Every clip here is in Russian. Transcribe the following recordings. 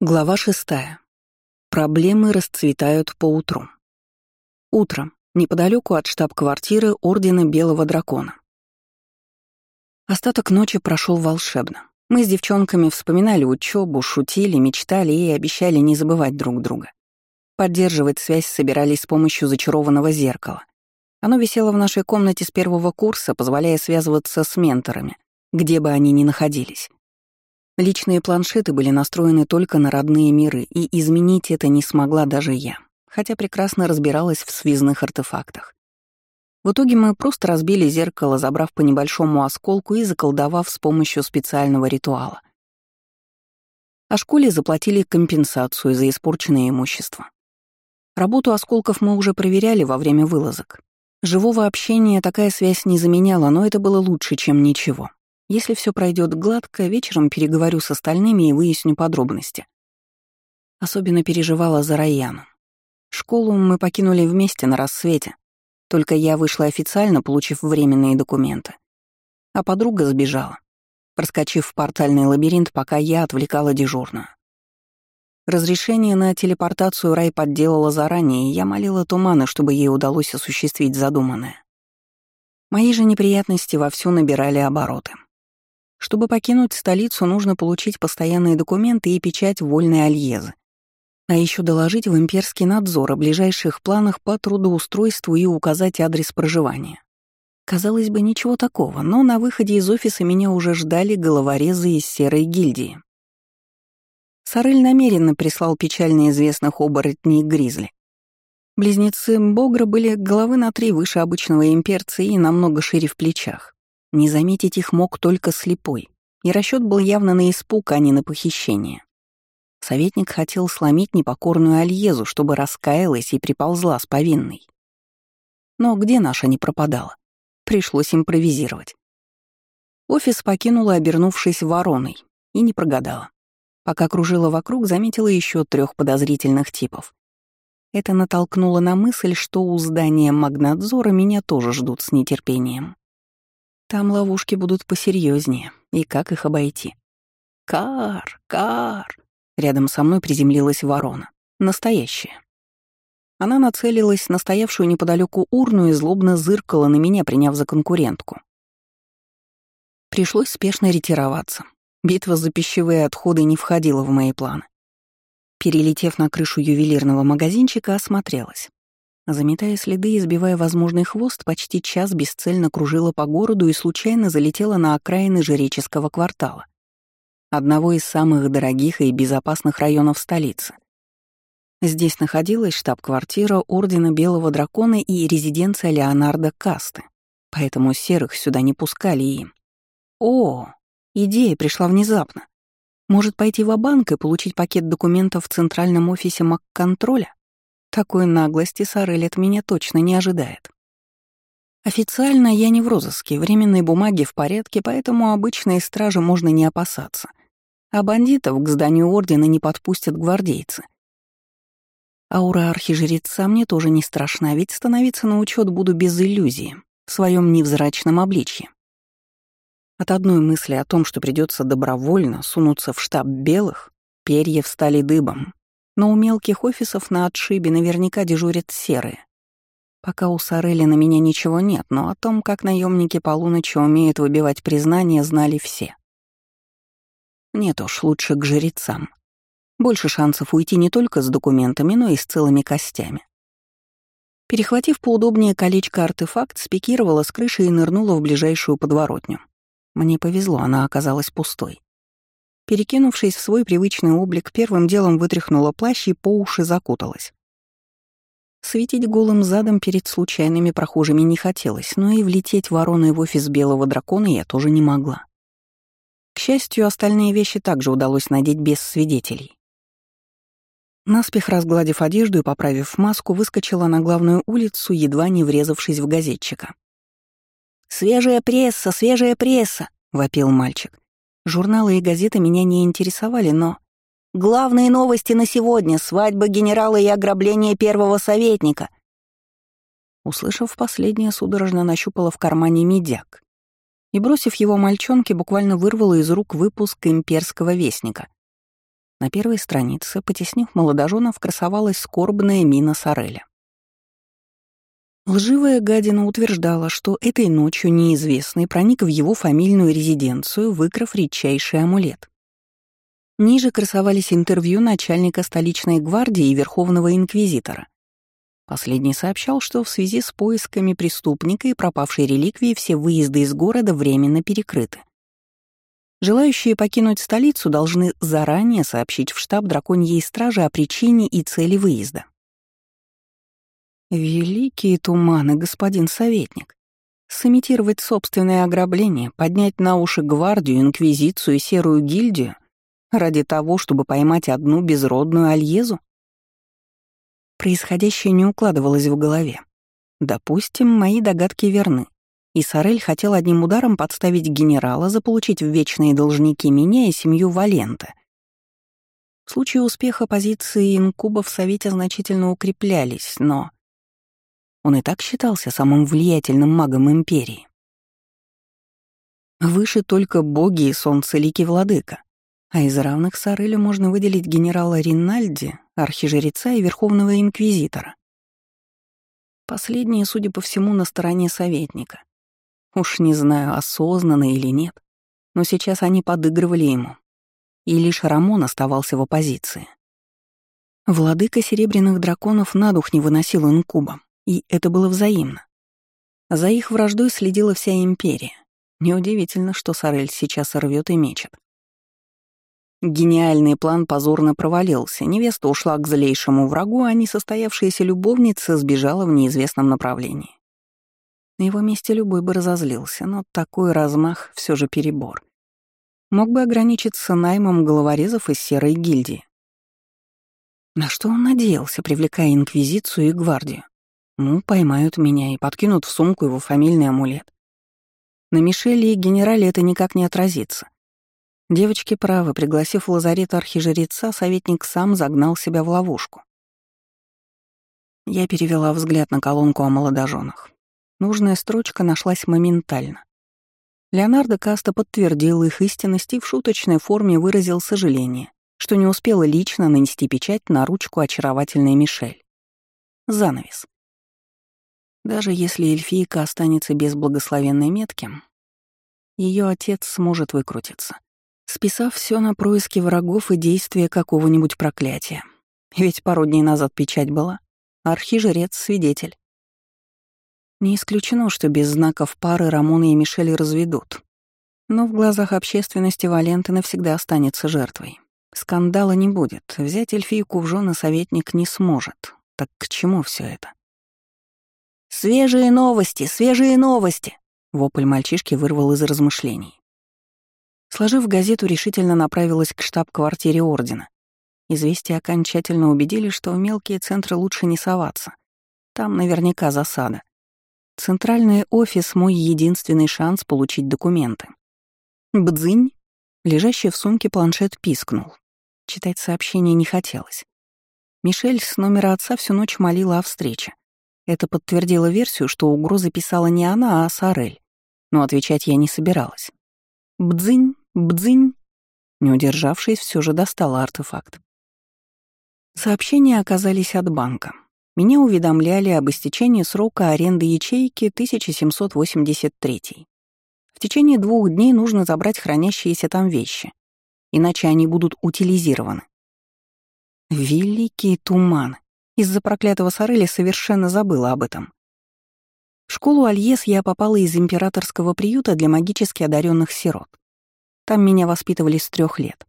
Глава шестая. Проблемы расцветают по утру. Утром, неподалеку от штаб-квартиры Ордена Белого Дракона. Остаток ночи прошел волшебно. Мы с девчонками вспоминали учебу, шутили, мечтали и обещали не забывать друг друга. Поддерживать связь собирались с помощью зачарованного зеркала. Оно висело в нашей комнате с первого курса, позволяя связываться с менторами, где бы они ни находились. Личные планшеты были настроены только на родные миры, и изменить это не смогла даже я, хотя прекрасно разбиралась в связных артефактах. В итоге мы просто разбили зеркало, забрав по небольшому осколку и заколдовав с помощью специального ритуала. А школе заплатили компенсацию за испорченное имущество. Работу осколков мы уже проверяли во время вылазок. Живого общения такая связь не заменяла, но это было лучше, чем ничего. Если все пройдет гладко, вечером переговорю с остальными и выясню подробности. Особенно переживала за Раяну. Школу мы покинули вместе на рассвете. Только я вышла официально, получив временные документы. А подруга сбежала, проскочив в портальный лабиринт, пока я отвлекала дежурную. Разрешение на телепортацию Рай подделала заранее, и я молила Тумана, чтобы ей удалось осуществить задуманное. Мои же неприятности вовсю набирали обороты. Чтобы покинуть столицу, нужно получить постоянные документы и печать вольной альезы. А еще доложить в имперский надзор о ближайших планах по трудоустройству и указать адрес проживания. Казалось бы, ничего такого, но на выходе из офиса меня уже ждали головорезы из серой гильдии. Сарель намеренно прислал печально известных оборотней Гризли. Близнецы Богра были головы на три выше обычного имперца и намного шире в плечах. Не заметить их мог только слепой, и расчет был явно на испуг, а не на похищение. Советник хотел сломить непокорную Альезу, чтобы раскаялась и приползла с повинной. Но где наша не пропадала? Пришлось импровизировать. Офис покинула, обернувшись вороной, и не прогадала. Пока кружила вокруг, заметила еще трех подозрительных типов. Это натолкнуло на мысль, что у здания Магнадзора меня тоже ждут с нетерпением. Там ловушки будут посерьезнее, и как их обойти? Кар, кар. Рядом со мной приземлилась ворона. Настоящая. Она нацелилась на стоявшую неподалеку урну и злобно зыркала на меня, приняв за конкурентку. Пришлось спешно ретироваться. Битва за пищевые отходы не входила в мои планы. Перелетев на крышу ювелирного магазинчика, осмотрелась. Заметая следы и сбивая возможный хвост, почти час бесцельно кружила по городу и случайно залетела на окраины жреческого квартала, одного из самых дорогих и безопасных районов столицы. Здесь находилась штаб-квартира Ордена Белого Дракона и резиденция Леонардо Касты, поэтому серых сюда не пускали и... О, идея пришла внезапно. Может пойти в банк и получить пакет документов в центральном офисе МакКонтроля? Такой наглости Сорель от меня точно не ожидает. Официально я не в розыске, временные бумаги в порядке, поэтому обычные стражи можно не опасаться. А бандитов к зданию Ордена не подпустят гвардейцы. Аура архижреца мне тоже не страшна, ведь становиться на учет буду без иллюзии, в своем невзрачном обличье. От одной мысли о том, что придется добровольно сунуться в штаб белых, перья встали дыбом но у мелких офисов на отшибе наверняка дежурят серые. Пока у Сорели на меня ничего нет, но о том, как наемники полуночи умеют выбивать признание, знали все. Нет уж, лучше к жрецам. Больше шансов уйти не только с документами, но и с целыми костями. Перехватив поудобнее колечко-артефакт, спикировала с крыши и нырнула в ближайшую подворотню. Мне повезло, она оказалась пустой. Перекинувшись в свой привычный облик, первым делом вытряхнула плащ и по уши закуталась. Светить голым задом перед случайными прохожими не хотелось, но и влететь вороной в офис белого дракона я тоже не могла. К счастью, остальные вещи также удалось надеть без свидетелей. Наспех разгладив одежду и поправив маску, выскочила на главную улицу, едва не врезавшись в газетчика. «Свежая пресса, свежая пресса!» — вопил мальчик. Журналы и газеты меня не интересовали, но... «Главные новости на сегодня — свадьба генерала и ограбление первого советника!» Услышав последнее, судорожно нащупала в кармане медяк и, бросив его мальчонке, буквально вырвала из рук выпуск имперского вестника. На первой странице, потеснив молодоженов, красовалась скорбная мина Сореля. Лживая гадина утверждала, что этой ночью неизвестный проник в его фамильную резиденцию, выкрав редчайший амулет. Ниже красовались интервью начальника столичной гвардии и верховного инквизитора. Последний сообщал, что в связи с поисками преступника и пропавшей реликвии все выезды из города временно перекрыты. Желающие покинуть столицу должны заранее сообщить в штаб драконьей стражи о причине и цели выезда. Великие туманы, господин советник. Сымитировать собственное ограбление, поднять на уши гвардию, инквизицию и серую гильдию ради того, чтобы поймать одну безродную Альезу? Происходящее не укладывалось в голове. Допустим, мои догадки верны. И Сорель хотел одним ударом подставить генерала, заполучить в вечные должники меня и семью Валента. В случае успеха позиции инкуба в Совете значительно укреплялись, но он и так считался самым влиятельным магом Империи. Выше только боги и солнцеликий владыка, а из равных Сарелю можно выделить генерала Ринальди, архижреца и верховного инквизитора. Последние, судя по всему, на стороне советника. Уж не знаю, осознанно или нет, но сейчас они подыгрывали ему. И лишь Рамон оставался в оппозиции. Владыка Серебряных Драконов на дух не выносил инкубом. И это было взаимно. За их враждой следила вся империя. Неудивительно, что Сорель сейчас рвет и мечет. Гениальный план позорно провалился, невеста ушла к злейшему врагу, а несостоявшаяся любовница сбежала в неизвестном направлении. На его месте любой бы разозлился, но такой размах все же перебор. Мог бы ограничиться наймом головорезов из серой гильдии. На что он надеялся, привлекая Инквизицию и Гвардию? Ну, поймают меня и подкинут в сумку его фамильный амулет. На Мишеле и генерале это никак не отразится. Девочки правы, пригласив в лазарет архижреца, советник сам загнал себя в ловушку. Я перевела взгляд на колонку о молодоженах. Нужная строчка нашлась моментально. Леонардо Каста подтвердил их истинность и в шуточной форме выразил сожаление, что не успела лично нанести печать на ручку очаровательной Мишель. Занавес. Даже если эльфийка останется без благословенной метки, ее отец сможет выкрутиться, списав все на происки врагов и действия какого-нибудь проклятия. Ведь пару дней назад печать была. Архижрец — свидетель. Не исключено, что без знаков пары Рамона и Мишель разведут. Но в глазах общественности Валента навсегда останется жертвой. Скандала не будет, взять эльфийку в жены советник не сможет. Так к чему все это? «Свежие новости! Свежие новости!» Вопль мальчишки вырвал из размышлений. Сложив газету, решительно направилась к штаб-квартире Ордена. Известия окончательно убедили, что в мелкие центры лучше не соваться. Там наверняка засада. Центральный офис — мой единственный шанс получить документы. Бдзынь, лежащий в сумке планшет, пискнул. Читать сообщение не хотелось. Мишель с номера отца всю ночь молила о встрече. Это подтвердило версию, что угрозы писала не она, а Сарель. Но отвечать я не собиралась. Бдзынь, бдзынь. Не удержавшись, все же достала артефакт. Сообщения оказались от банка. Меня уведомляли об истечении срока аренды ячейки 1783. В течение двух дней нужно забрать хранящиеся там вещи, иначе они будут утилизированы. Великий туман. Из-за проклятого Сорели совершенно забыла об этом. В школу Альес я попала из императорского приюта для магически одаренных сирот. Там меня воспитывали с трех лет.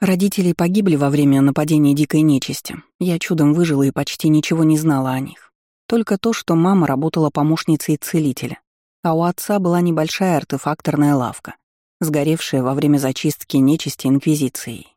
Родители погибли во время нападения дикой нечисти. Я чудом выжила и почти ничего не знала о них. Только то, что мама работала помощницей целителя, а у отца была небольшая артефакторная лавка, сгоревшая во время зачистки нечисти Инквизицией.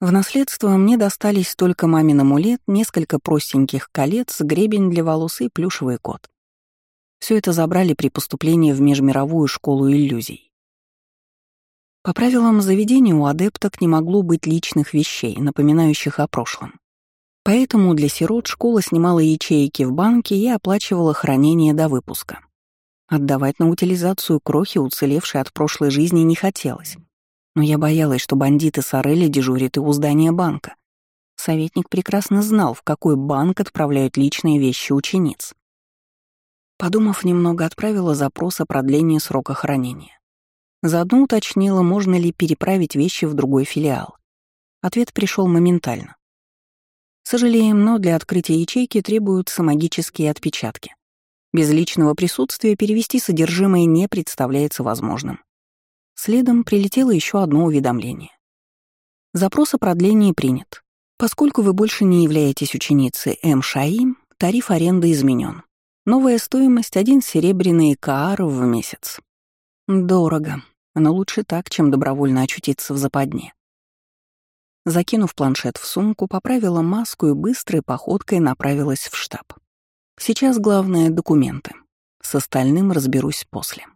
В наследство мне достались только мамин амулет, несколько простеньких колец, гребень для волос и плюшевый кот. Все это забрали при поступлении в межмировую школу иллюзий. По правилам заведения у адепток не могло быть личных вещей, напоминающих о прошлом. Поэтому для сирот школа снимала ячейки в банке и оплачивала хранение до выпуска. Отдавать на утилизацию крохи, уцелевшие от прошлой жизни, не хотелось. Но я боялась, что бандиты Сорелли дежурят и у здания банка. Советник прекрасно знал, в какой банк отправляют личные вещи учениц. Подумав немного, отправила запрос о продлении срока хранения. Заодно уточнила, можно ли переправить вещи в другой филиал. Ответ пришел моментально. Сожалеем, но для открытия ячейки требуются магические отпечатки. Без личного присутствия перевести содержимое не представляется возможным. Следом прилетело еще одно уведомление. Запрос о продлении принят. Поскольку вы больше не являетесь ученицей М. Шаи, тариф аренды изменен. Новая стоимость — один серебряный каар в месяц. Дорого, но лучше так, чем добровольно очутиться в западне. Закинув планшет в сумку, поправила маску и быстрой походкой направилась в штаб. Сейчас главное — документы. С остальным разберусь после.